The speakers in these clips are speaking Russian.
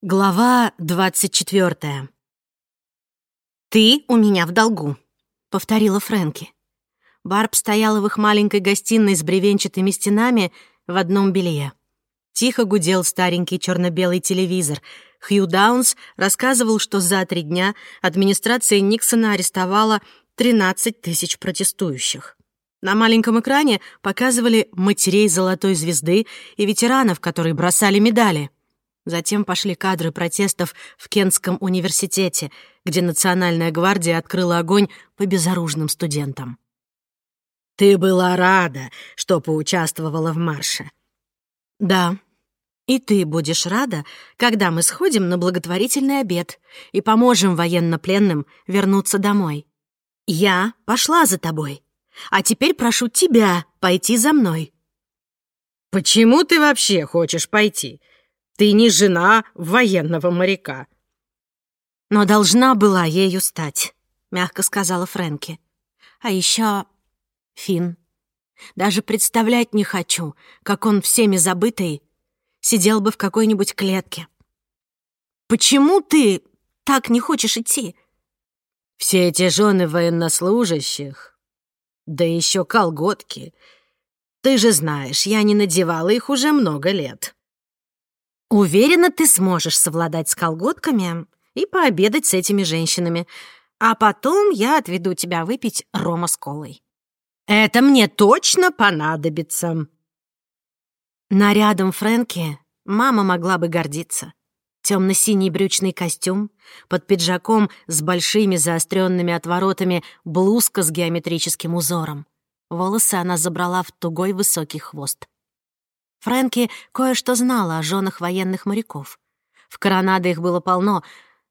Глава двадцать четвертая. «Ты у меня в долгу», — повторила Фрэнки. Барб стояла в их маленькой гостиной с бревенчатыми стенами в одном белье. Тихо гудел старенький черно-белый телевизор. Хью Даунс рассказывал, что за три дня администрация Никсона арестовала 13 тысяч протестующих. На маленьком экране показывали матерей Золотой Звезды и ветеранов, которые бросали медали — Затем пошли кадры протестов в Кентском университете, где Национальная гвардия открыла огонь по безоружным студентам. «Ты была рада, что поучаствовала в марше?» «Да. И ты будешь рада, когда мы сходим на благотворительный обед и поможем военнопленным вернуться домой. Я пошла за тобой, а теперь прошу тебя пойти за мной». «Почему ты вообще хочешь пойти?» Ты не жена военного моряка». «Но должна была ею стать», — мягко сказала Фрэнки. «А еще Финн. Даже представлять не хочу, как он всеми забытый сидел бы в какой-нибудь клетке. Почему ты так не хочешь идти?» «Все эти жены военнослужащих, да еще колготки. Ты же знаешь, я не надевала их уже много лет». Уверена, ты сможешь совладать с колготками и пообедать с этими женщинами. А потом я отведу тебя выпить рома с колой. Это мне точно понадобится. Нарядом Фрэнки мама могла бы гордиться. Темно-синий брючный костюм, под пиджаком с большими заостренными отворотами блузка с геометрическим узором. Волосы она забрала в тугой высокий хвост. Фрэнки кое-что знала о женах военных моряков. В Коронадо их было полно.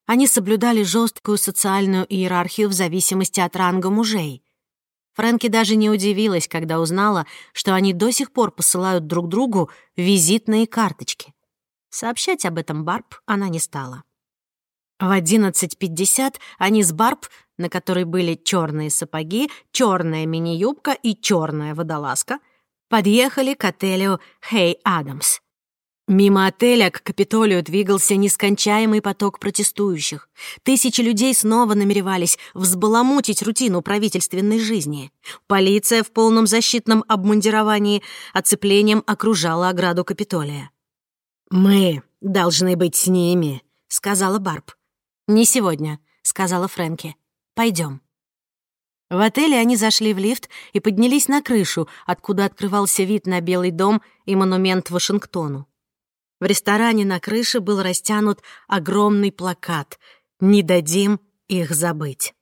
Они соблюдали жесткую социальную иерархию в зависимости от ранга мужей. Фрэнки даже не удивилась, когда узнала, что они до сих пор посылают друг другу визитные карточки. Сообщать об этом Барб она не стала. В 11.50 они с Барб, на которой были черные сапоги, черная мини-юбка и черная водолазка, подъехали к отелю «Хей Адамс». Мимо отеля к Капитолию двигался нескончаемый поток протестующих. Тысячи людей снова намеревались взбаламутить рутину правительственной жизни. Полиция в полном защитном обмундировании оцеплением окружала ограду Капитолия. «Мы должны быть с ними», — сказала Барб. «Не сегодня», — сказала Фрэнки. Пойдем. В отеле они зашли в лифт и поднялись на крышу, откуда открывался вид на Белый дом и монумент Вашингтону. В ресторане на крыше был растянут огромный плакат «Не дадим их забыть».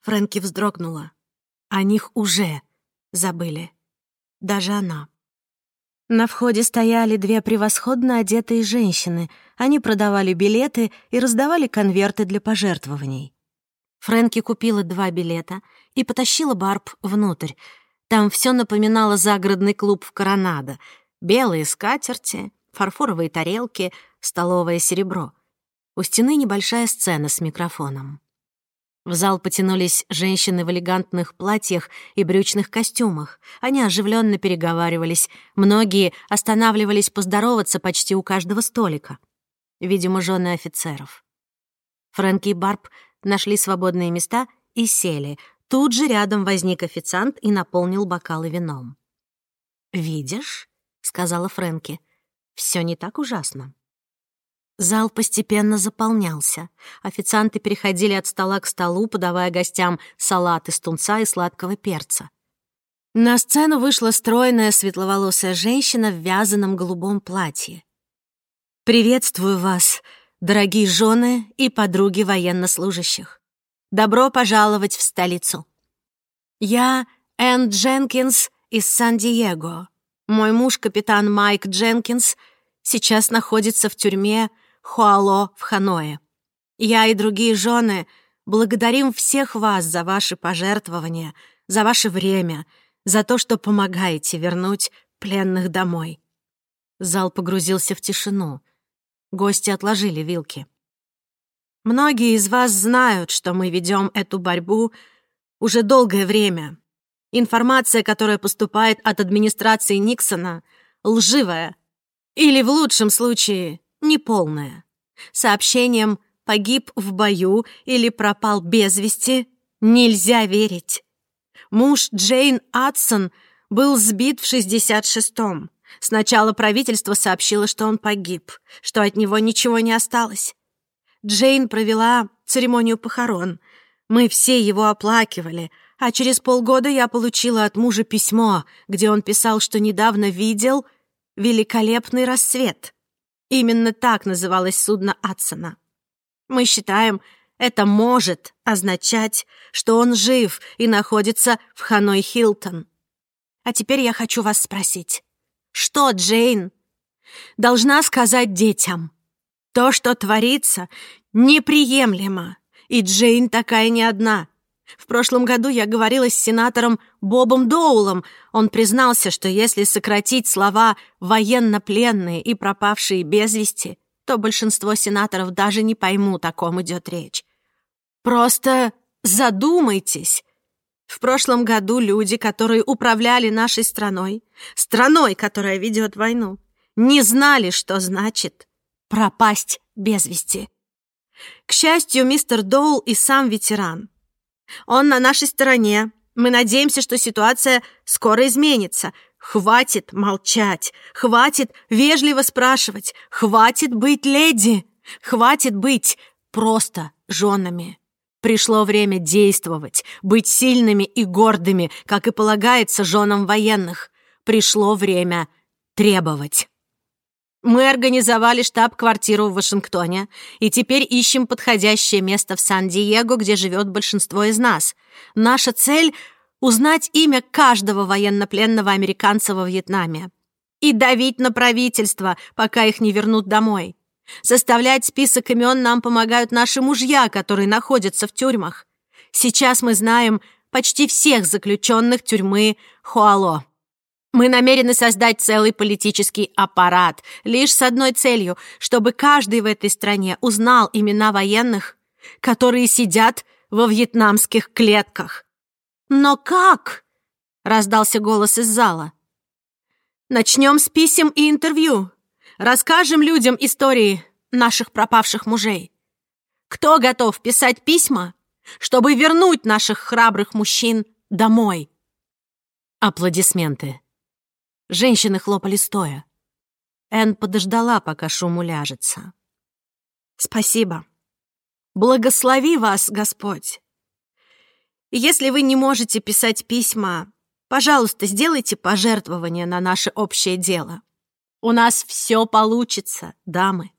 Фрэнки вздрогнула. О них уже забыли. Даже она. На входе стояли две превосходно одетые женщины. Они продавали билеты и раздавали конверты для пожертвований. Фрэнки купила два билета и потащила Барб внутрь. Там все напоминало загородный клуб в Коронадо. Белые скатерти, фарфоровые тарелки, столовое серебро. У стены небольшая сцена с микрофоном. В зал потянулись женщины в элегантных платьях и брючных костюмах. Они оживленно переговаривались. Многие останавливались поздороваться почти у каждого столика. Видимо, жены офицеров. Фрэнки и Барб нашли свободные места и сели. Тут же рядом возник официант и наполнил бокалы вином. «Видишь?» — сказала Фрэнки. «Всё не так ужасно». Зал постепенно заполнялся. Официанты переходили от стола к столу, подавая гостям салат из тунца и сладкого перца. На сцену вышла стройная светловолосая женщина в вязаном голубом платье. «Приветствую вас, дорогие жены и подруги военнослужащих. Добро пожаловать в столицу. Я Энн Дженкинс из Сан-Диего. Мой муж, капитан Майк Дженкинс, сейчас находится в тюрьме Хуало в Ханое. Я и другие жены благодарим всех вас за ваши пожертвования, за ваше время, за то, что помогаете вернуть пленных домой. Зал погрузился в тишину — Гости отложили вилки. Многие из вас знают, что мы ведем эту борьбу уже долгое время. Информация, которая поступает от администрации Никсона, лживая или, в лучшем случае, неполная. Сообщением «погиб в бою» или «пропал без вести» нельзя верить. Муж Джейн Адсон был сбит в 66-м. Сначала правительство сообщило, что он погиб, что от него ничего не осталось. Джейн провела церемонию похорон. Мы все его оплакивали, а через полгода я получила от мужа письмо, где он писал, что недавно видел великолепный рассвет. Именно так называлось судно Адсона. Мы считаем, это может означать, что он жив и находится в Ханой Хилтон. А теперь я хочу вас спросить. Что, Джейн, должна сказать детям? То, что творится, неприемлемо. И Джейн такая не одна. В прошлом году я говорила с сенатором Бобом Доулом. Он признался, что если сократить слова «военнопленные» и «пропавшие без вести», то большинство сенаторов даже не поймут, о ком идет речь. Просто задумайтесь. В прошлом году люди, которые управляли нашей страной, страной, которая ведет войну, не знали, что значит пропасть без вести. К счастью, мистер Доул и сам ветеран. Он на нашей стороне. Мы надеемся, что ситуация скоро изменится. Хватит молчать, хватит вежливо спрашивать, хватит быть леди, хватит быть просто женами. Пришло время действовать, быть сильными и гордыми, как и полагается женам военных. Пришло время требовать. Мы организовали штаб-квартиру в Вашингтоне и теперь ищем подходящее место в Сан-Диего, где живет большинство из нас. Наша цель — узнать имя каждого военнопленного американца во Вьетнаме и давить на правительство, пока их не вернут домой. Составлять список имен нам помогают наши мужья, которые находятся в тюрьмах. Сейчас мы знаем почти всех заключенных тюрьмы Хуало. Мы намерены создать целый политический аппарат лишь с одной целью, чтобы каждый в этой стране узнал имена военных, которые сидят во вьетнамских клетках. «Но как?» — раздался голос из зала. «Начнем с писем и интервью. Расскажем людям истории наших пропавших мужей. Кто готов писать письма, чтобы вернуть наших храбрых мужчин домой?» Аплодисменты. Женщины хлопали стоя. Энн подождала, пока шум уляжется. «Спасибо. Благослови вас, Господь. Если вы не можете писать письма, пожалуйста, сделайте пожертвование на наше общее дело. У нас все получится, дамы.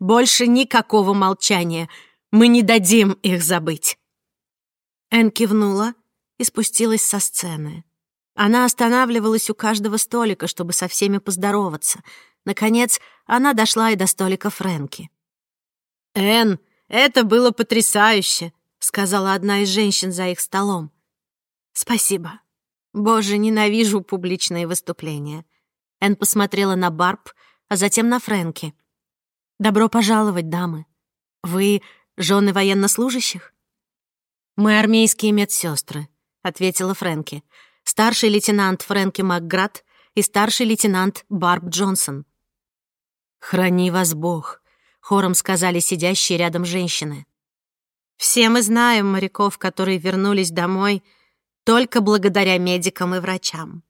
Больше никакого молчания. Мы не дадим их забыть». Энн кивнула и спустилась со сцены. Она останавливалась у каждого столика, чтобы со всеми поздороваться. Наконец, она дошла и до столика Фрэнки. «Энн, это было потрясающе!» — сказала одна из женщин за их столом. «Спасибо. Боже, ненавижу публичные выступления». Энн посмотрела на Барб, а затем на Фрэнки. «Добро пожаловать, дамы. Вы жены военнослужащих?» «Мы армейские медсестры», — ответила Фрэнки старший лейтенант Фрэнки Макград и старший лейтенант Барб Джонсон. «Храни вас Бог», — хором сказали сидящие рядом женщины. «Все мы знаем моряков, которые вернулись домой только благодаря медикам и врачам».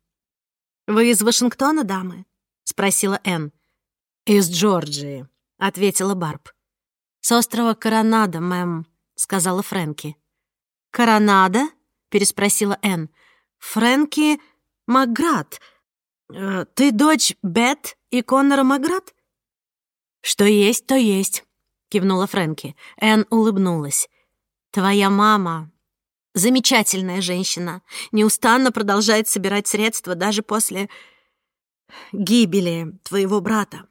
«Вы из Вашингтона, дамы?» — спросила Энн. «Из Джорджии», — ответила Барб. «С острова Коронадо, мэм», — сказала Фрэнки. «Коронадо?» — переспросила Энн. Фрэнки Макград. Э, ты дочь Бет и Коннора Макград? Что есть, то есть, кивнула Фрэнки. Энн улыбнулась. Твоя мама замечательная женщина, неустанно продолжает собирать средства даже после гибели твоего брата.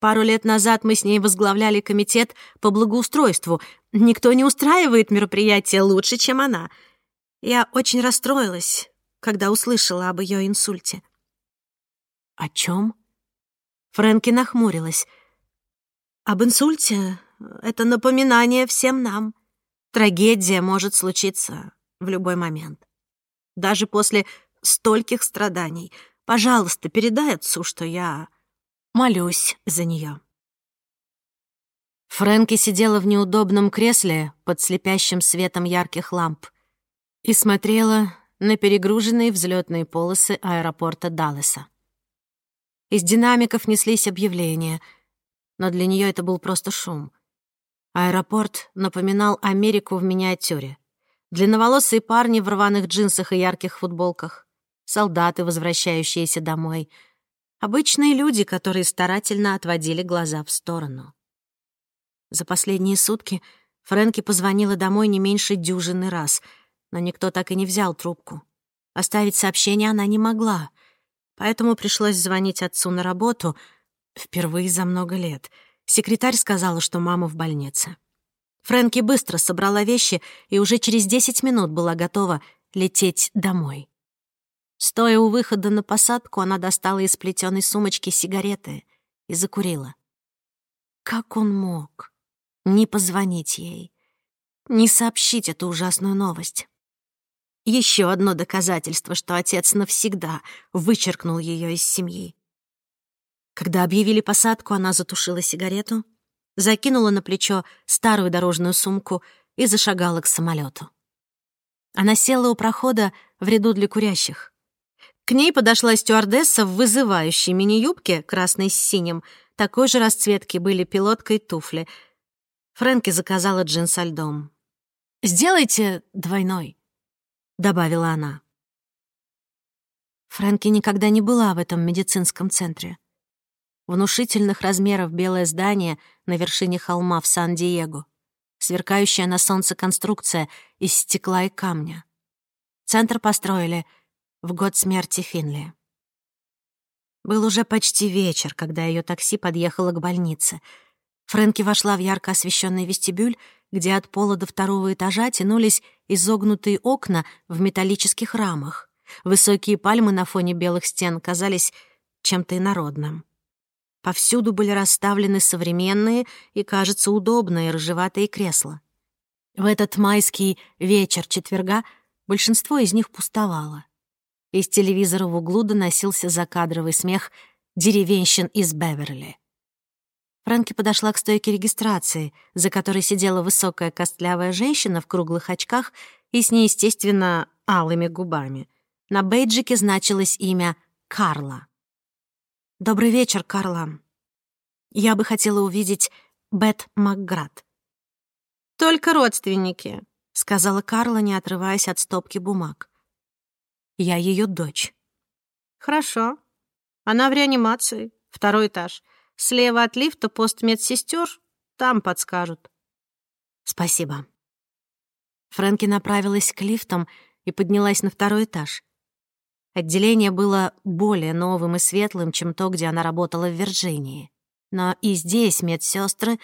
Пару лет назад мы с ней возглавляли комитет по благоустройству. Никто не устраивает мероприятия лучше, чем она. Я очень расстроилась, когда услышала об ее инсульте. «О чем?» Фрэнки нахмурилась. «Об инсульте — это напоминание всем нам. Трагедия может случиться в любой момент. Даже после стольких страданий. Пожалуйста, передай отцу, что я молюсь за нее». Фрэнки сидела в неудобном кресле под слепящим светом ярких ламп и смотрела на перегруженные взлетные полосы аэропорта Даллеса. Из динамиков неслись объявления, но для нее это был просто шум. Аэропорт напоминал Америку в миниатюре. Длинноволосые парни в рваных джинсах и ярких футболках, солдаты, возвращающиеся домой, обычные люди, которые старательно отводили глаза в сторону. За последние сутки Фрэнки позвонила домой не меньше дюжины раз, но никто так и не взял трубку. Оставить сообщение она не могла, поэтому пришлось звонить отцу на работу впервые за много лет. Секретарь сказала, что мама в больнице. Фрэнки быстро собрала вещи и уже через 10 минут была готова лететь домой. Стоя у выхода на посадку, она достала из плетеной сумочки сигареты и закурила. Как он мог не позвонить ей, не сообщить эту ужасную новость? Еще одно доказательство, что отец навсегда вычеркнул ее из семьи. Когда объявили посадку, она затушила сигарету, закинула на плечо старую дорожную сумку и зашагала к самолету. Она села у прохода в ряду для курящих. К ней подошла стюардесса в вызывающей мини-юбке, красной с синим. Такой же расцветки были пилотка и туфли. Фрэнки заказала джин со льдом. «Сделайте двойной», — добавила она. Фрэнки никогда не была в этом медицинском центре. Внушительных размеров белое здание на вершине холма в Сан-Диего. Сверкающая на солнце конструкция из стекла и камня. Центр построили — в год смерти Финли. Был уже почти вечер, когда ее такси подъехало к больнице. Фрэнки вошла в ярко освещенный вестибюль, где от пола до второго этажа тянулись изогнутые окна в металлических рамах. Высокие пальмы на фоне белых стен казались чем-то инородным. Повсюду были расставлены современные и, кажется, удобные рыжеватые кресла. В этот майский вечер четверга большинство из них пустовало. Из телевизора в углу доносился закадровый смех деревенщин из Беверли. Фрэнки подошла к стойке регистрации, за которой сидела высокая костлявая женщина в круглых очках и с неестественно алыми губами. На бейджике значилось имя Карла. «Добрый вечер, Карла. Я бы хотела увидеть Бет Макград». «Только родственники», — сказала Карла, не отрываясь от стопки бумаг. Я ее дочь. Хорошо. Она в реанимации. Второй этаж. Слева от лифта пост медсестер. Там подскажут. Спасибо. Фрэнки направилась к лифтам и поднялась на второй этаж. Отделение было более новым и светлым, чем то, где она работала в Вирджинии. Но и здесь медсестры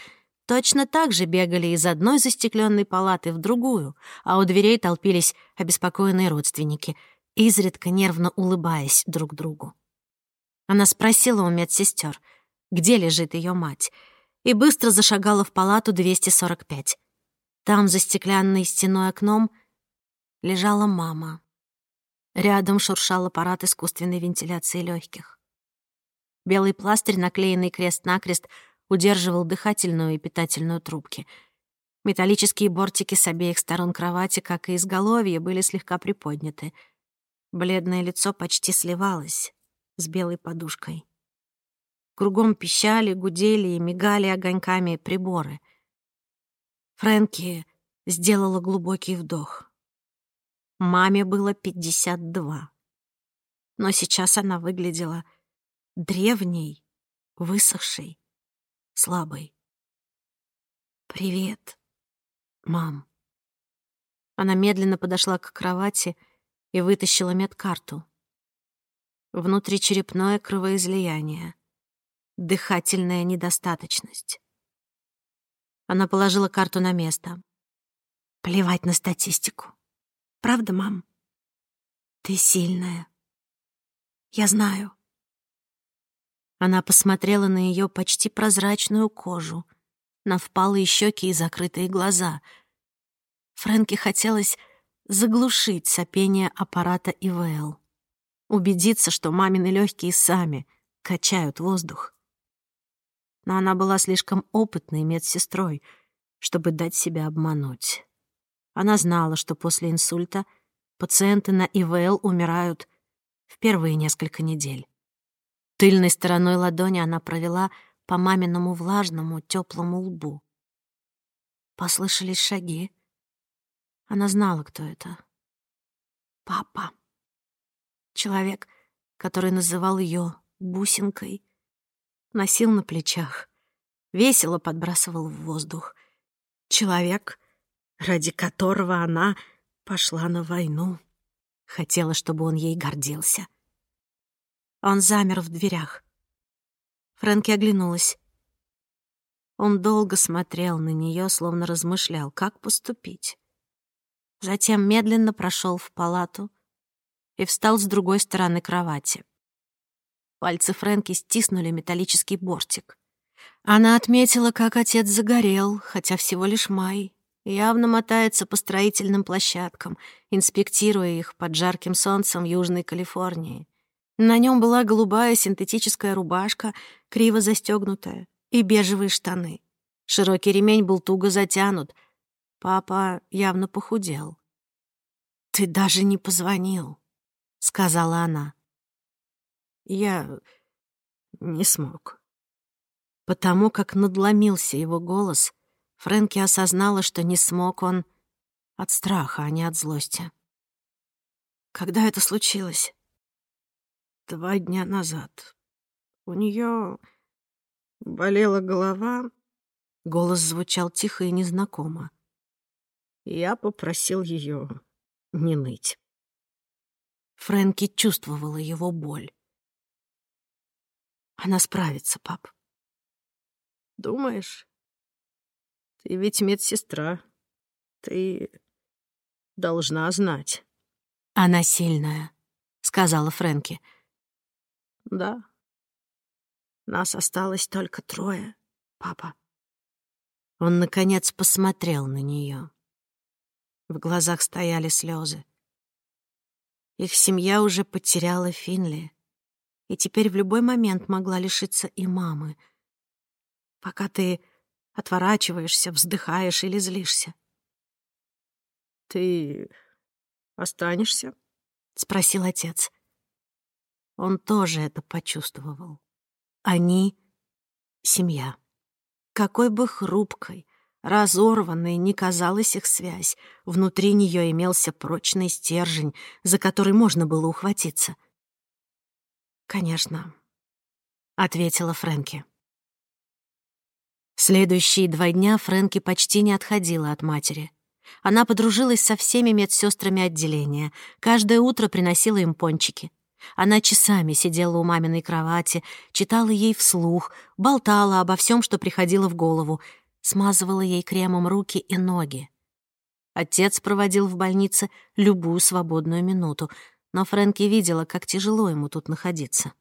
точно так же бегали из одной застекленной палаты в другую, а у дверей толпились обеспокоенные родственники — изредка нервно улыбаясь друг другу. Она спросила у медсестер, где лежит ее мать, и быстро зашагала в палату 245. Там, за стеклянной стеной окном, лежала мама. Рядом шуршал аппарат искусственной вентиляции легких. Белый пластырь, наклеенный крест-накрест, удерживал дыхательную и питательную трубки. Металлические бортики с обеих сторон кровати, как и изголовье, были слегка приподняты — Бледное лицо почти сливалось с белой подушкой. Кругом пищали, гудели и мигали огоньками приборы. Фрэнки сделала глубокий вдох. Маме было 52. Но сейчас она выглядела древней, высохшей, слабой. «Привет, мам». Она медленно подошла к кровати и вытащила медкарту. Внутричерепное кровоизлияние. Дыхательная недостаточность. Она положила карту на место. Плевать на статистику. Правда, мам? Ты сильная. Я знаю. Она посмотрела на ее почти прозрачную кожу, на впалые щеки и закрытые глаза. Фрэнке хотелось заглушить сопение аппарата ИВЛ. Убедиться, что мамины легкие сами качают воздух. но она была слишком опытной медсестрой, чтобы дать себя обмануть. Она знала, что после инсульта пациенты на ИВЛ умирают в первые несколько недель. Тыльной стороной ладони она провела по маминому влажному, теплому лбу. Послышались шаги. Она знала, кто это. Папа. Человек, который называл ее бусинкой, носил на плечах, весело подбрасывал в воздух. Человек, ради которого она пошла на войну, хотела, чтобы он ей гордился. Он замер в дверях. Фрэнки оглянулась. Он долго смотрел на нее, словно размышлял, как поступить. Затем медленно прошел в палату и встал с другой стороны кровати. Пальцы Фрэнки стиснули металлический бортик. Она отметила, как отец загорел, хотя всего лишь май, явно мотается по строительным площадкам, инспектируя их под жарким солнцем Южной Калифорнии. На нем была голубая синтетическая рубашка, криво застегнутая, и бежевые штаны. Широкий ремень был туго затянут. Папа явно похудел. «Ты даже не позвонил», — сказала она. «Я не смог». Потому как надломился его голос, Фрэнки осознала, что не смог он от страха, а не от злости. «Когда это случилось?» «Два дня назад. У нее Болела голова. Голос звучал тихо и незнакомо. Я попросил ее не ныть. Фрэнки чувствовала его боль. Она справится, пап. Думаешь? Ты ведь медсестра. Ты должна знать. Она сильная, сказала Фрэнки. Да, нас осталось только трое, папа. Он, наконец, посмотрел на нее. В глазах стояли слезы. Их семья уже потеряла Финли, и теперь в любой момент могла лишиться и мамы. Пока ты отворачиваешься, вздыхаешь или злишься. «Ты останешься?» — спросил отец. Он тоже это почувствовал. Они — семья. Какой бы хрупкой, разорванной ни казалась их связь, внутри нее имелся прочный стержень, за который можно было ухватиться. «Конечно», — ответила Фрэнки. Следующие два дня Фрэнки почти не отходила от матери. Она подружилась со всеми медсестрами отделения, каждое утро приносила им пончики — она часами сидела у маминой кровати, читала ей вслух, болтала обо всем, что приходило в голову, смазывала ей кремом руки и ноги. Отец проводил в больнице любую свободную минуту, но Фрэнки видела, как тяжело ему тут находиться.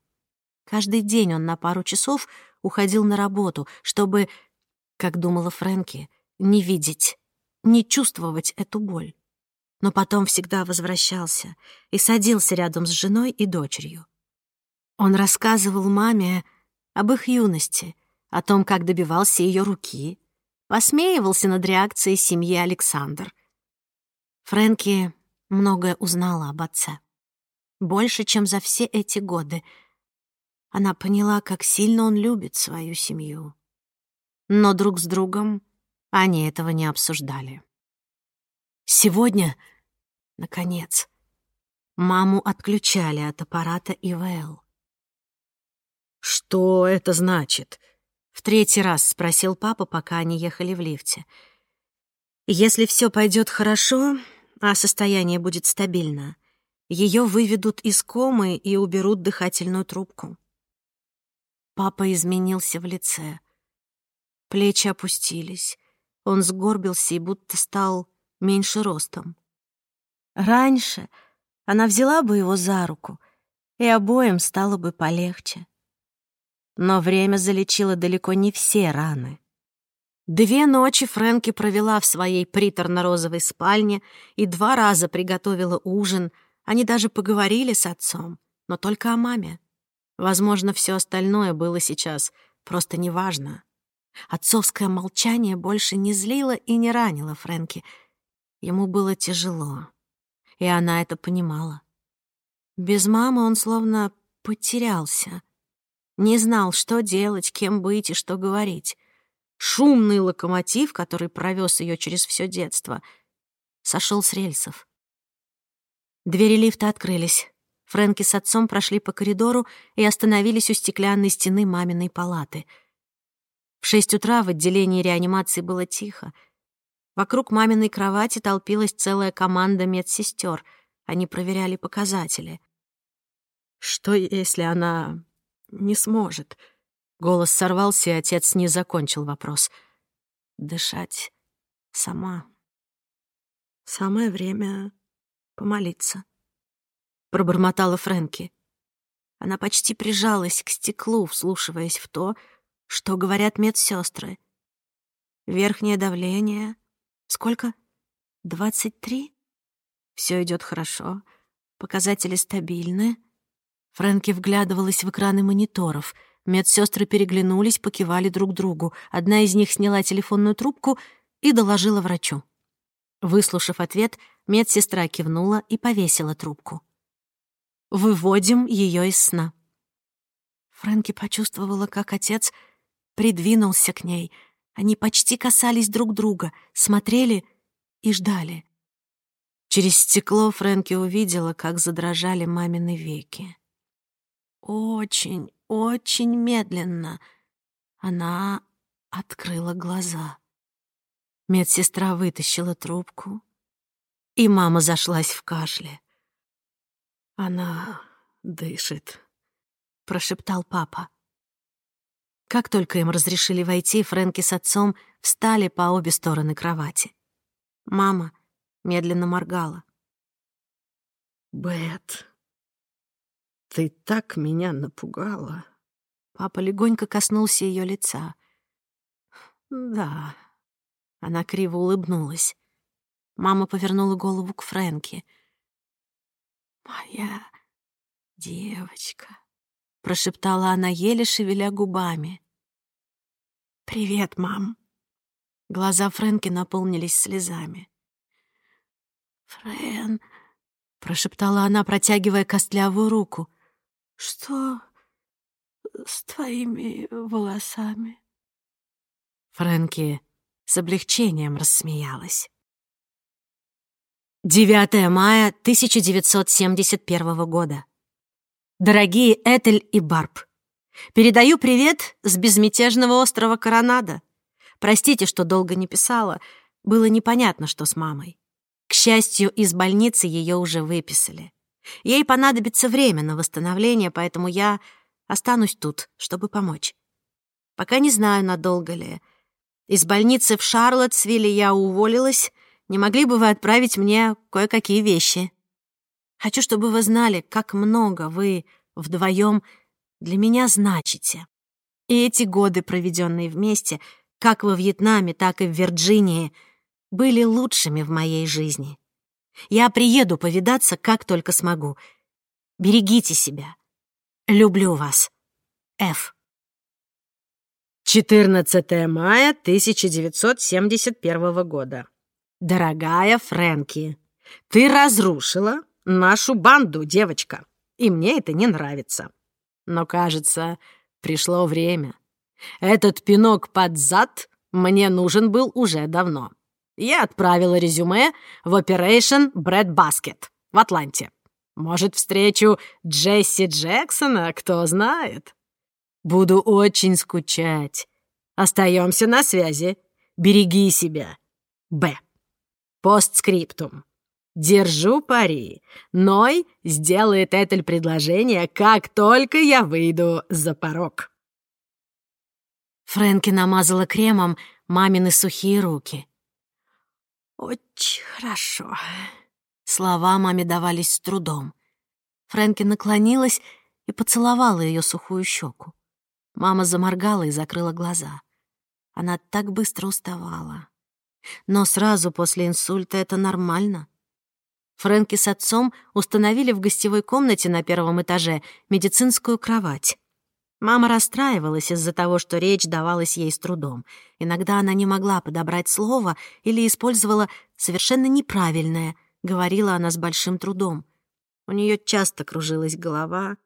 Каждый день он на пару часов уходил на работу, чтобы, как думала Фрэнки, не видеть, не чувствовать эту боль но потом всегда возвращался и садился рядом с женой и дочерью. Он рассказывал маме об их юности, о том, как добивался ее руки, посмеивался над реакцией семьи Александр. Фрэнки многое узнала об отце. Больше, чем за все эти годы. Она поняла, как сильно он любит свою семью. Но друг с другом они этого не обсуждали. Сегодня Наконец. Маму отключали от аппарата ИВЛ. «Что это значит?» — в третий раз спросил папа, пока они ехали в лифте. «Если все пойдет хорошо, а состояние будет стабильно, ее выведут из комы и уберут дыхательную трубку». Папа изменился в лице. Плечи опустились. Он сгорбился и будто стал меньше ростом. Раньше она взяла бы его за руку, и обоим стало бы полегче. Но время залечило далеко не все раны. Две ночи Фрэнки провела в своей приторно-розовой спальне и два раза приготовила ужин. Они даже поговорили с отцом, но только о маме. Возможно, все остальное было сейчас просто неважно. Отцовское молчание больше не злило и не ранило Фрэнки. Ему было тяжело, и она это понимала. Без мамы он словно потерялся. Не знал, что делать, кем быть и что говорить. Шумный локомотив, который провез ее через все детство, сошел с рельсов. Двери лифта открылись. Фрэнки с отцом прошли по коридору и остановились у стеклянной стены маминой палаты. В шесть утра в отделении реанимации было тихо. Вокруг маминой кровати толпилась целая команда медсестер. Они проверяли показатели. Что, если она не сможет? Голос сорвался, и отец не закончил вопрос. Дышать сама. Самое время помолиться пробормотала Фрэнки. Она почти прижалась к стеклу, вслушиваясь в то, что говорят медсестры. Верхнее давление. Сколько? Двадцать три? Все идет хорошо. Показатели стабильны. Фрэнки вглядывалась в экраны мониторов. Медсестры переглянулись, покивали друг другу. Одна из них сняла телефонную трубку и доложила врачу. Выслушав ответ, медсестра кивнула и повесила трубку выводим ее из сна. Фрэнки почувствовала, как отец придвинулся к ней. Они почти касались друг друга, смотрели и ждали. Через стекло Фрэнки увидела, как задрожали мамины веки. Очень, очень медленно она открыла глаза. Медсестра вытащила трубку, и мама зашлась в кашле. «Она дышит», — прошептал папа. Как только им разрешили войти, Фрэнки с отцом встали по обе стороны кровати. Мама медленно моргала. «Бет, ты так меня напугала!» Папа легонько коснулся ее лица. «Да». Она криво улыбнулась. Мама повернула голову к Фрэнки — «Моя девочка», — прошептала она, еле шевеля губами. «Привет, мам». Глаза Фрэнки наполнились слезами. «Фрэн», — прошептала она, протягивая костлявую руку, — «что с твоими волосами?» Фрэнки с облегчением рассмеялась. 9 мая 1971 года. Дорогие Этель и Барб, передаю привет с безмятежного острова Коронада. Простите, что долго не писала, было непонятно, что с мамой. К счастью, из больницы ее уже выписали. Ей понадобится время на восстановление, поэтому я останусь тут, чтобы помочь. Пока не знаю, надолго ли. Из больницы в Шарлоттсвилле я уволилась — не могли бы вы отправить мне кое-какие вещи? Хочу, чтобы вы знали, как много вы вдвоем для меня значите. И эти годы, проведенные вместе, как во Вьетнаме, так и в Вирджинии, были лучшими в моей жизни. Я приеду повидаться, как только смогу. Берегите себя. Люблю вас. Ф. 14 мая 1971 года. «Дорогая Фрэнки, ты разрушила нашу банду, девочка, и мне это не нравится. Но, кажется, пришло время. Этот пинок под зад мне нужен был уже давно. Я отправила резюме в Operation Bread Basket в Атланте. Может, встречу Джесси Джексона, кто знает. Буду очень скучать. Остаемся на связи. Береги себя. Б. Постскриптум. Держу пари. Ной сделает Этель предложение, как только я выйду за порог. Фрэнки намазала кремом мамины сухие руки. «Очень хорошо». Слова маме давались с трудом. Фрэнки наклонилась и поцеловала ее сухую щеку. Мама заморгала и закрыла глаза. Она так быстро уставала. Но сразу после инсульта это нормально. Фрэнки с отцом установили в гостевой комнате на первом этаже медицинскую кровать. Мама расстраивалась из-за того, что речь давалась ей с трудом. Иногда она не могла подобрать слово или использовала совершенно неправильное, говорила она с большим трудом. У нее часто кружилась голова,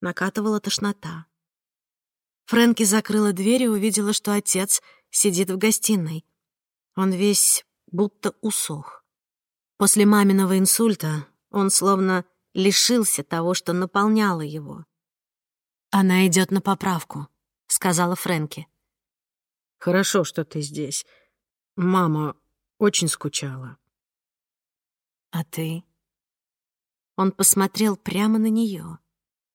накатывала тошнота. Фрэнки закрыла дверь и увидела, что отец сидит в гостиной. Он весь будто усох. После маминого инсульта он словно лишился того, что наполняло его. «Она идет на поправку», — сказала Фрэнки. «Хорошо, что ты здесь. Мама очень скучала». «А ты?» Он посмотрел прямо на нее,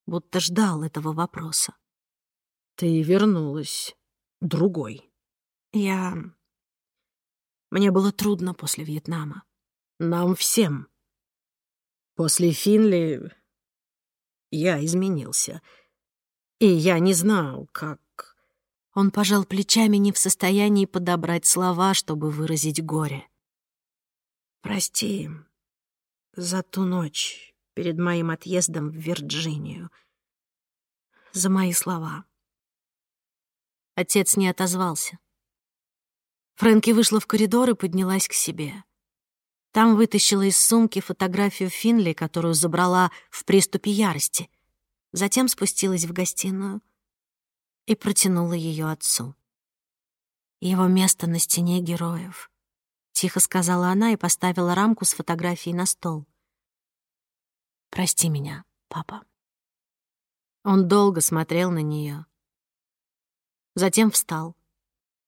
будто ждал этого вопроса. «Ты вернулась другой». «Я...» Мне было трудно после Вьетнама. Нам всем. После Финли я изменился. И я не знал, как... Он пожал плечами, не в состоянии подобрать слова, чтобы выразить горе. «Прости за ту ночь перед моим отъездом в Вирджинию. За мои слова». Отец не отозвался. Фрэнки вышла в коридор и поднялась к себе. Там вытащила из сумки фотографию Финли, которую забрала в приступе ярости. Затем спустилась в гостиную и протянула ее отцу. «Его место на стене героев», — тихо сказала она и поставила рамку с фотографией на стол. «Прости меня, папа». Он долго смотрел на нее. Затем встал.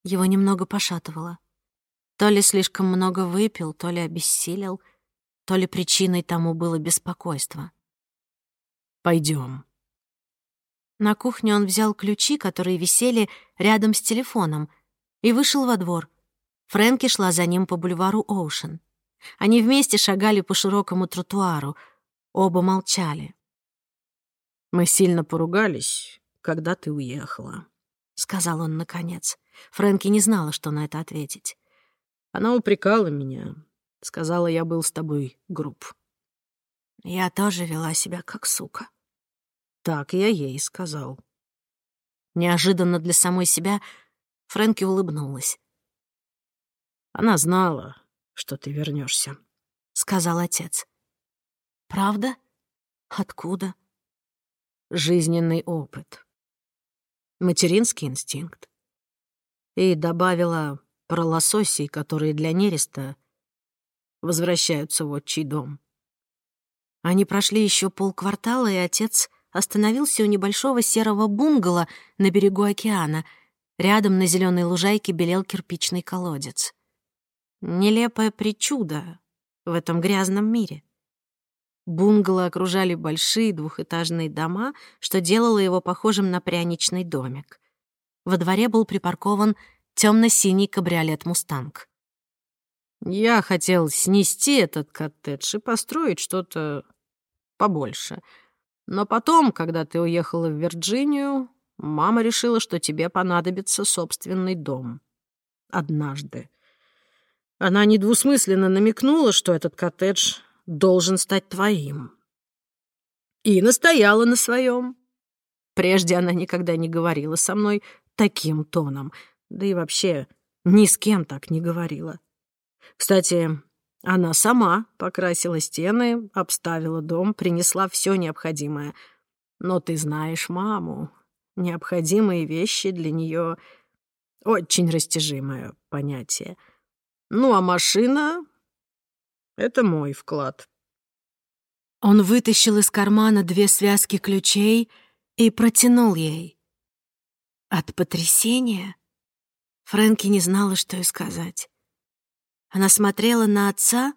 Его немного пошатывало. То ли слишком много выпил, то ли обессилел, то ли причиной тому было беспокойство. Пойдем. На кухне он взял ключи, которые висели рядом с телефоном, и вышел во двор. Фрэнки шла за ним по бульвару Оушен. Они вместе шагали по широкому тротуару. Оба молчали. «Мы сильно поругались, когда ты уехала», — сказал он наконец. Фрэнки не знала, что на это ответить. Она упрекала меня. Сказала, я был с тобой груб. Я тоже вела себя как сука. Так я ей сказал. Неожиданно для самой себя Фрэнки улыбнулась. Она знала, что ты вернешься, сказал отец. Правда? Откуда? Жизненный опыт. Материнский инстинкт и добавила про лососей, которые для нереста возвращаются в отчий дом. Они прошли еще полквартала, и отец остановился у небольшого серого бунгало на берегу океана. Рядом на зеленой лужайке белел кирпичный колодец. Нелепое причудо в этом грязном мире. Бунгало окружали большие двухэтажные дома, что делало его похожим на пряничный домик. Во дворе был припаркован темно-синий кабриолет «Мустанг». «Я хотел снести этот коттедж и построить что-то побольше. Но потом, когда ты уехала в Вирджинию, мама решила, что тебе понадобится собственный дом. Однажды. Она недвусмысленно намекнула, что этот коттедж должен стать твоим. И настояла на своем. Прежде она никогда не говорила со мной таким тоном, да и вообще ни с кем так не говорила. Кстати, она сама покрасила стены, обставила дом, принесла все необходимое. Но ты знаешь маму. Необходимые вещи для нее очень растяжимое понятие. Ну, а машина — это мой вклад. Он вытащил из кармана две связки ключей и протянул ей. От потрясения Фрэнки не знала, что и сказать. Она смотрела на отца,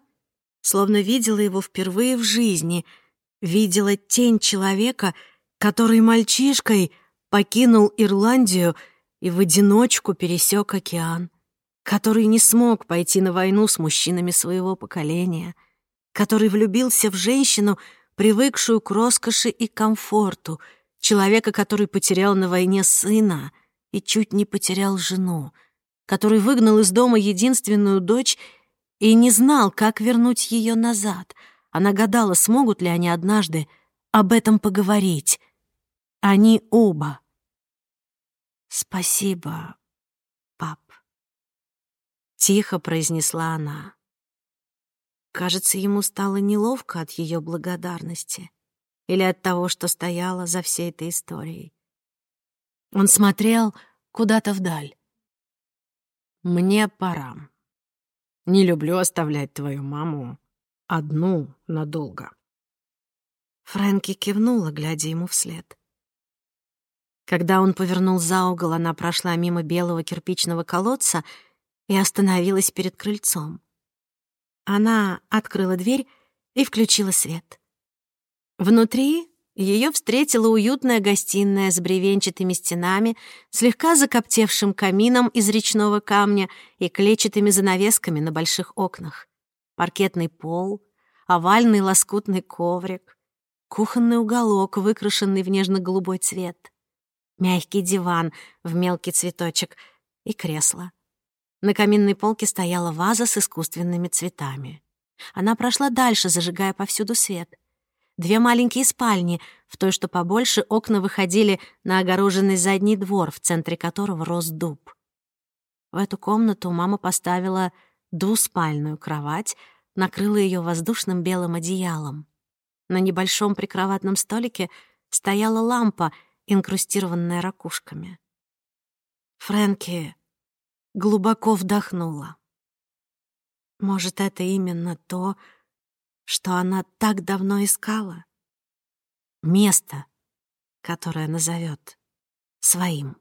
словно видела его впервые в жизни, видела тень человека, который мальчишкой покинул Ирландию и в одиночку пересек океан, который не смог пойти на войну с мужчинами своего поколения, который влюбился в женщину, привыкшую к роскоши и комфорту, человека, который потерял на войне сына — и чуть не потерял жену, который выгнал из дома единственную дочь и не знал, как вернуть ее назад. Она гадала, смогут ли они однажды об этом поговорить. Они оба «Спасибо, пап», — тихо произнесла она. Кажется, ему стало неловко от ее благодарности или от того, что стояла за всей этой историей. Он смотрел куда-то вдаль. «Мне пора. Не люблю оставлять твою маму одну надолго». Фрэнки кивнула, глядя ему вслед. Когда он повернул за угол, она прошла мимо белого кирпичного колодца и остановилась перед крыльцом. Она открыла дверь и включила свет. Внутри ее встретила уютная гостиная с бревенчатыми стенами, слегка закоптевшим камином из речного камня и клетчатыми занавесками на больших окнах. Паркетный пол, овальный лоскутный коврик, кухонный уголок, выкрашенный в нежно-голубой цвет, мягкий диван в мелкий цветочек и кресло. На каминной полке стояла ваза с искусственными цветами. Она прошла дальше, зажигая повсюду свет. Две маленькие спальни, в той, что побольше, окна выходили на огороженный задний двор, в центре которого рос дуб. В эту комнату мама поставила двуспальную кровать, накрыла ее воздушным белым одеялом. На небольшом прикроватном столике стояла лампа, инкрустированная ракушками. Фрэнки глубоко вдохнула. Может, это именно то, что она так давно искала? Место, которое назовет своим.